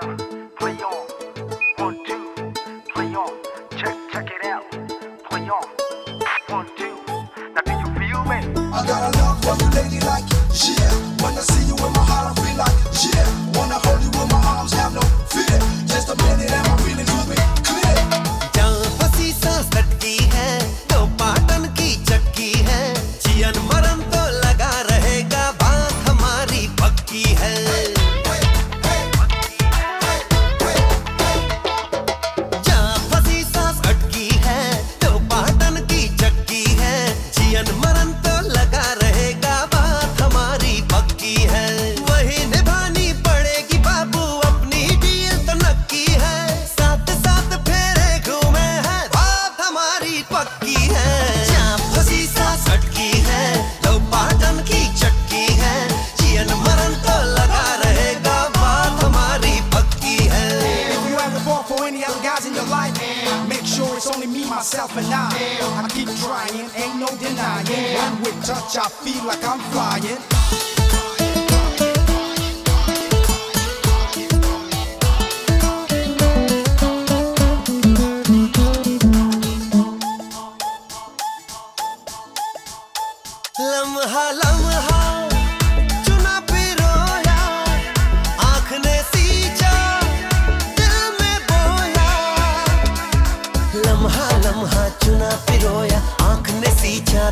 Play on. One, two. Play on. Check, check it out. Play on. One, two. Now do you feel me? I got a love for you, lady, like you. myself and I. I keep trying, ain't no denying. When with touch, I feel like I'm flying. Lamha, lamha.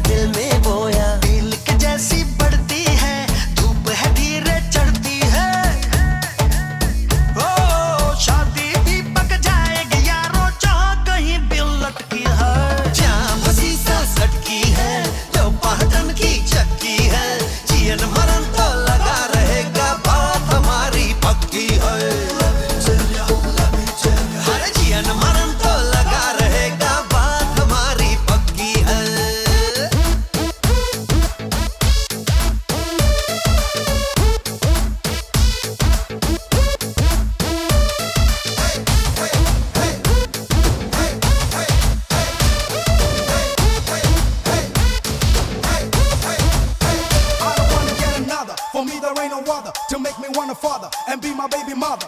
दिल में बोया to make me want a father and be my baby mother.